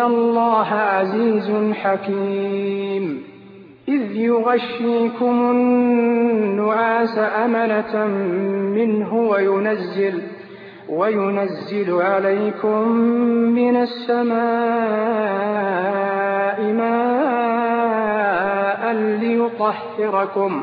الله عزيز حكيم. إذ يغشيكم النعاس أمنة منه وينزل وينزل عليكم من السماء ماء ليطهركم.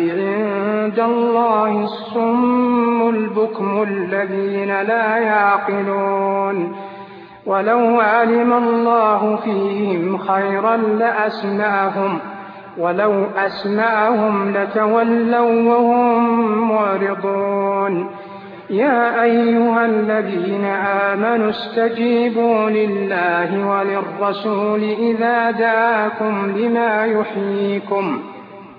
عند الله الصم البكم الذين لا يعقلون. ولو علم الله فيهم خيرا لأسمعهم ولو أسمعهم لتولوا وهم معرضون. يا أيها الذين آمنوا استجيبوا لله وللرسول إذا دعاكم لما يحييكم.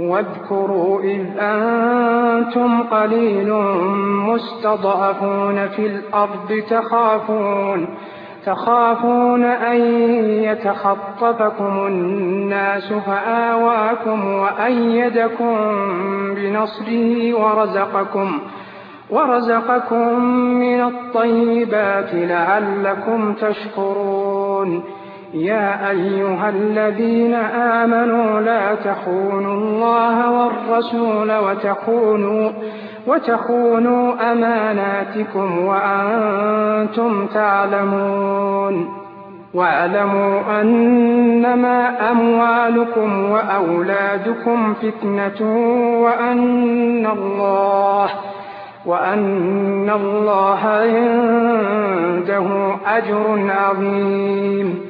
واذكروا إذ أنتم قليل مستضعفون في الأرض تخافون تخافون أن يتخطفكم الناس فآواكم وأيدكم بنصره ورزقكم ورزقكم من الطيبات لعلكم تشكرون. يا أيها الذين آمنوا لا تخونوا الله والرسول وتخونوا وتخونوا أماناتكم وأنتم تعلمون. واعلموا أنما أموالكم وأولادكم فتنة وأن الله وأن الله عنده أجر عظيم.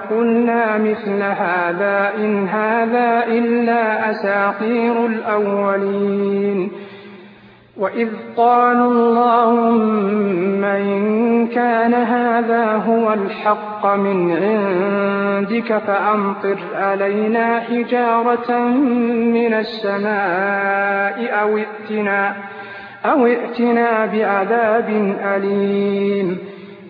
لقلنا مثل هذا إن هذا إلا أساطير الأولين. وإذ قالوا اللهم إن كان هذا هو الحق من عندك فأمطر علينا حجارة من السماء أو ائتنا أو ائتنا بعذاب أليم.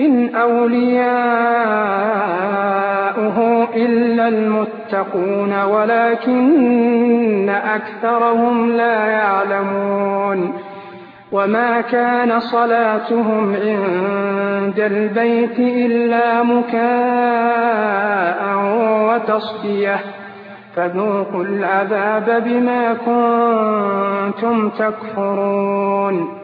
إن أولياؤه إلا المتقون ولكن أكثرهم لا يعلمون وما كان صلاتهم عند البيت إلا مكاء وتصديه فذوقوا العذاب بما كنتم تكفرون